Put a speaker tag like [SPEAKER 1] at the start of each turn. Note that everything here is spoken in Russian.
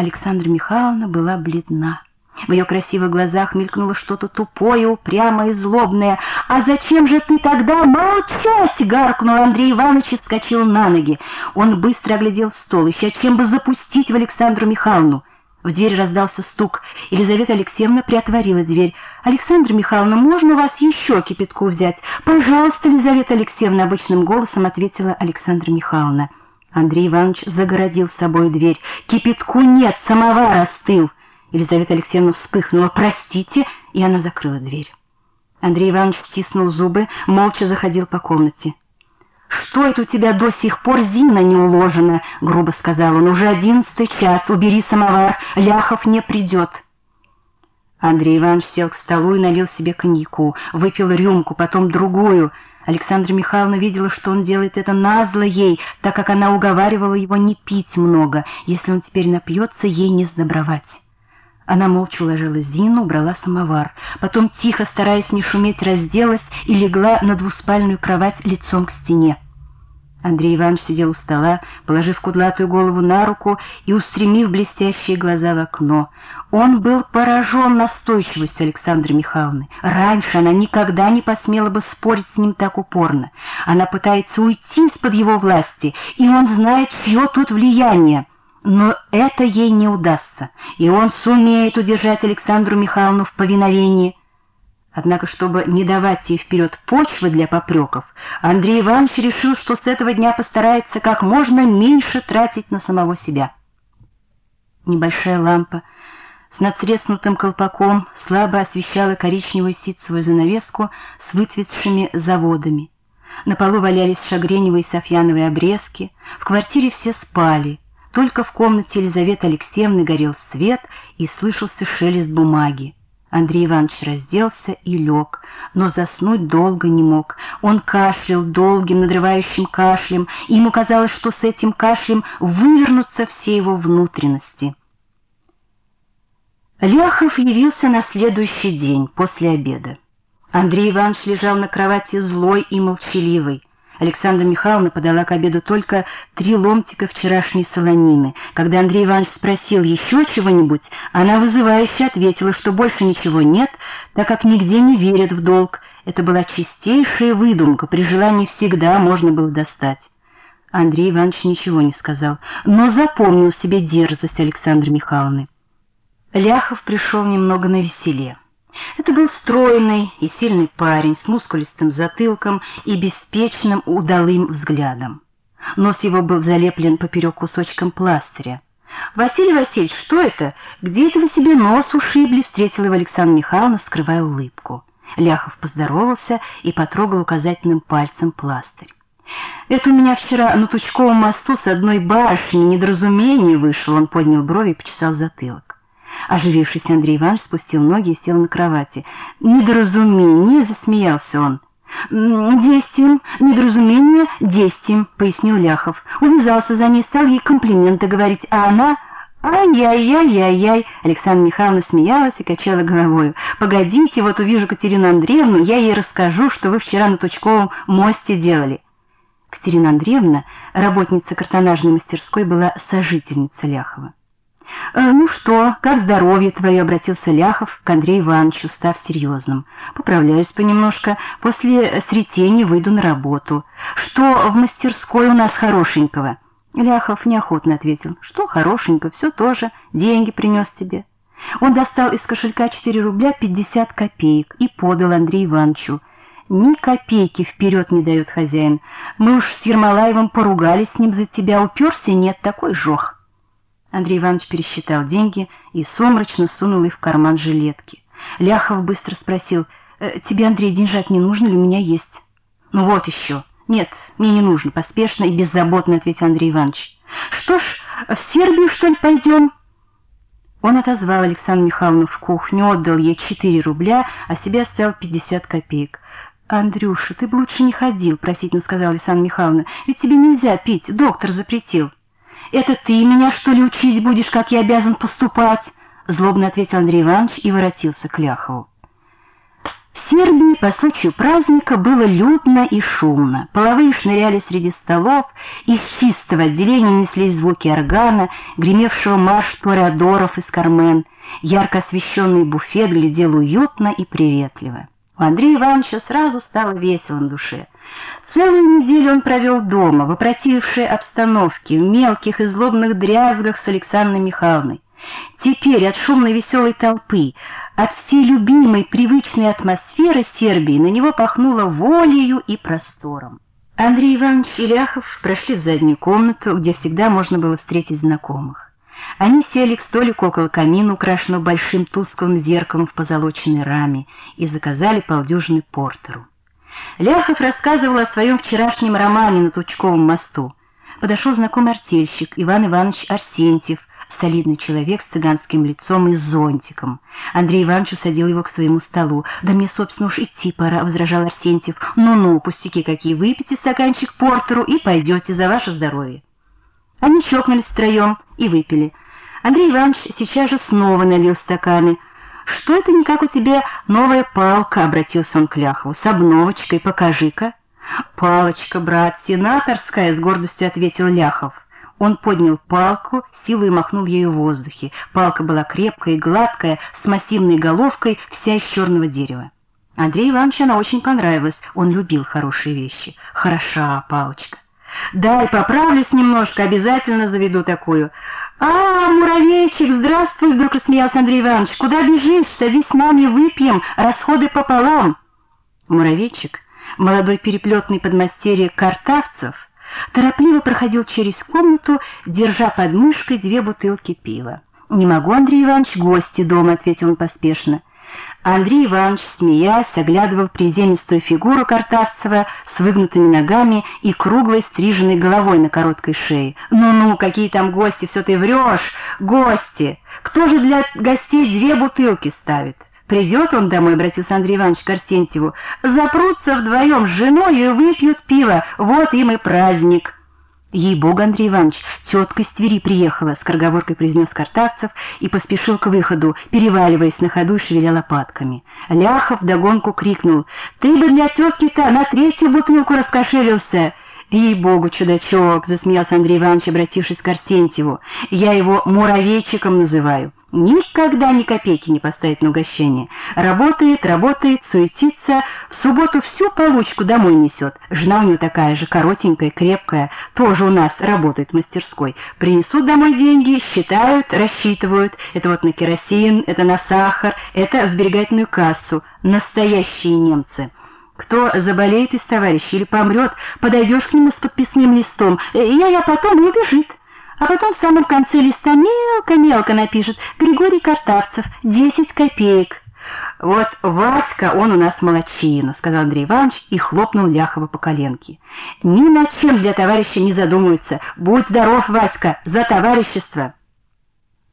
[SPEAKER 1] Александра Михайловна была бледна. В ее красивых глазах мелькнуло что-то тупое, упрямое и злобное. «А зачем же ты тогда молчать?» — гаркнул Андрей Иванович и вскочил на ноги. Он быстро оглядел стол, ища чем бы запустить в Александру Михайловну. В дверь раздался стук. Елизавета Алексеевна приотворила дверь. «Александра Михайловна, можно у вас еще кипятку взять?» «Пожалуйста, Елизавета Алексеевна», — обычным голосом ответила Александра Михайловна. Андрей Иванович загородил с собой дверь. «Кипятку нет, самовар остыл!» Елизавета Алексеевна вспыхнула. «Простите!» И она закрыла дверь. Андрей Иванович стиснул зубы, молча заходил по комнате. «Что это у тебя до сих пор Зина не уложена?» — грубо сказал он. «Уже одиннадцатый час. Убери самовар. Ляхов не придет». Андрей Иванович сел к столу и налил себе коньяку, выпил рюмку, потом другую. Александра Михайловна видела, что он делает это назло ей, так как она уговаривала его не пить много. Если он теперь напьется, ей не сдобровать. Она молча уложила Зину, убрала самовар. Потом, тихо, стараясь не шуметь, разделась и легла на двуспальную кровать лицом к стене. Андрей Иванович сидел у стола, положив кудлатую голову на руку и устремив блестящие глаза в окно. Он был поражен настойчивостью Александры Михайловны. Раньше она никогда не посмела бы спорить с ним так упорно. Она пытается уйти из-под его власти, и он знает, чье тут влияние. Но это ей не удастся, и он сумеет удержать Александру Михайловну в повиновении. Однако, чтобы не давать ей вперед почвы для попреков, Андрей Иванович решил, что с этого дня постарается как можно меньше тратить на самого себя. Небольшая лампа с надтреснутым колпаком слабо освещала коричневую ситцевую занавеску с выцветшими заводами. На полу валялись шагреневые и софьяновые обрезки, в квартире все спали — только в комнате Елизаветы Алексеевны горел свет и слышался шелест бумаги. Андрей Иванович разделся и лег, но заснуть долго не мог. Он кашлял долгим, надрывающим кашлем, и ему казалось, что с этим кашлем вывернутся все его внутренности. Ляхов явился на следующий день, после обеда. Андрей Иванович лежал на кровати злой и молчаливый. Александра Михайловна подала к обеду только три ломтика вчерашней солонины. Когда Андрей Иванович спросил еще чего-нибудь, она вызывающе ответила, что больше ничего нет, так как нигде не верят в долг. Это была чистейшая выдумка, при желании всегда можно было достать. Андрей Иванович ничего не сказал, но запомнил себе дерзость Александры Михайловны. Ляхов пришел немного на веселе. Это был стройный и сильный парень с мускулистым затылком и беспечным удалым взглядом. Нос его был залеплен поперек кусочком пластыря. «Василий Васильевич, что это? Где это вы себе нос ушибли?» — встретила его Александра Михайловна, скрывая улыбку. Ляхов поздоровался и потрогал указательным пальцем пластырь. «Это у меня вчера на Тучковом мосту с одной башни недоразумение вышло», — он поднял брови и почесал затылок. Оживившийся Андрей Иванович спустил ноги и сел на кровати. «Недоразумение!» — засмеялся он. «Действием, недоразумение, действием», — пояснил Ляхов. Увязался за ней, стал ей комплименты говорить, а она... «Ай-яй-яй-яй-яй!» Александра Михайловна смеялась и качала головой. «Погодите, вот увижу Катерину Андреевну, я ей расскажу, что вы вчера на Тучковом мосте делали». Катерина Андреевна, работница картонажной мастерской, была сожительница Ляхова. «Э, «Ну что, как здоровье твое?» — обратился Ляхов к Андрею Ивановичу, став серьезным. «Поправляюсь понемножко. После сретения выйду на работу. Что в мастерской у нас хорошенького?» Ляхов неохотно ответил. «Что хорошенько, все тоже. Деньги принес тебе». Он достал из кошелька 4 рубля 50 копеек и подал Андрею Ивановичу. «Ни копейки вперед не дает хозяин. Мы уж с Ермолаевым поругались с ним за тебя. Уперся? Нет, такой жох». Андрей Иванович пересчитал деньги и сумрачно сунул их в карман жилетки. Ляхов быстро спросил, «Э, «Тебе, Андрей, деньжат не нужно ли? У меня есть». «Ну вот еще». «Нет, мне не нужно», — поспешно и беззаботно ответил Андрей Иванович. «Что ж, в Сербию, что ли, пойдем?» Он отозвал Александру Михайловну в кухню, отдал ей четыре рубля, а себе оставил пятьдесят копеек. «Андрюша, ты бы лучше не ходил», — просительно сказала Александра Михайловна, «ведь тебе нельзя пить, доктор запретил». «Это ты меня, что ли, учить будешь, как я обязан поступать?» Злобно ответил Андрей Иванович и воротился к Ляхову. Сербии по случаю праздника было людно и шумно. Половые шныряли среди столов, из чистого отделения неслись звуки органа, гремевшего марш тореадоров из Кармен. Ярко освещенный буфет глядел уютно и приветливо. У Андрея Ивановича сразу стало весело на душе. Целую неделю он провел дома, в опротившей обстановке, в мелких и злобных дрязгах с Александрой Михайловной. Теперь от шумной веселой толпы, от всей любимой привычной атмосферы Сербии на него пахнуло волею и простором. Андрей Иванович и Ляхов прошли в заднюю комнату, где всегда можно было встретить знакомых. Они сели к столику около камина, украшенного большим тусклым зеркалом в позолоченной раме, и заказали полдюжины портеру. Ляхов рассказывал о своем вчерашнем романе на Тучковом мосту. Подошел знакомый артельщик Иван Иванович Арсентьев, солидный человек с цыганским лицом и зонтиком. Андрей Иванович усадил его к своему столу. «Да мне, собственно, уж идти пора», — возражал Арсентьев. «Ну-ну, пустяки какие, выпейте стаканчик портеру и пойдете за ваше здоровье». Они чокнулись втроем и выпили. Андрей Иванович сейчас же снова налил стаканы. «Что это не как у тебя новая палка?» — обратился он к Ляхову. «С обновочкой, покажи-ка». «Палочка, брат, сенаторская», — с гордостью ответил Ляхов. Он поднял палку, силой махнул ею в воздухе. Палка была крепкая и гладкая, с массивной головкой, вся из черного дерева. Андрею Ивановичу она очень понравилась, он любил хорошие вещи. Хороша палочка. «Дай поправлюсь немножко, обязательно заведу такую». «А, муравейчик, здравствуй!» — вдруг рассмеялся Андрей Иванович. «Куда бежишь? Садись с нами, выпьем, расходы пополам». Муравейчик, молодой переплетный подмастерье картавцев, торопливо проходил через комнату, держа под мышкой две бутылки пива. «Не могу, Андрей Иванович, гости дома», — ответил он поспешно. Андрей Иванович, смеясь, оглядывал приземистую фигуру Картавцева с выгнутыми ногами и круглой стриженной головой на короткой шее. «Ну-ну, какие там гости, все ты врешь! Гости! Кто же для гостей две бутылки ставит?» Придет он домой, обратился Андрей Иванович к Арсентьеву, запрутся вдвоем с женой и выпьют пиво, вот им и праздник. Ей-богу, Андрей Иванович, тетка из Твери приехала, — скороговоркой произнес Картавцев и поспешил к выходу, переваливаясь на ходу и шевеля лопатками. Ляхов догонку крикнул, — Ты бы для тетки-то на третью бутылку раскошелился! «Ей-богу, чудачок!» — засмеялся Андрей Иванович, обратившись к Арсентьеву. «Я его муравейчиком называю. Никогда ни копейки не поставит на угощение. Работает, работает, суетится, в субботу всю получку домой несет. Жена у него такая же, коротенькая, крепкая, тоже у нас работает в мастерской. Принесут домой деньги, считают, рассчитывают. Это вот на керосин, это на сахар, это в сберегательную кассу. Настоящие немцы». Кто заболеет из товарищей или помрет, подойдешь к нему с подписным листом, я-я потом и убежит. А потом в самом конце листа мелко-мелко напишет «Григорий Картавцев, 10 копеек». «Вот Васька, он у нас молочина», — сказал Андрей Иванович и хлопнул Ляхова по коленке. «Ни над чем для товарища не задумывается. Будь здоров, Васька, за товарищество!»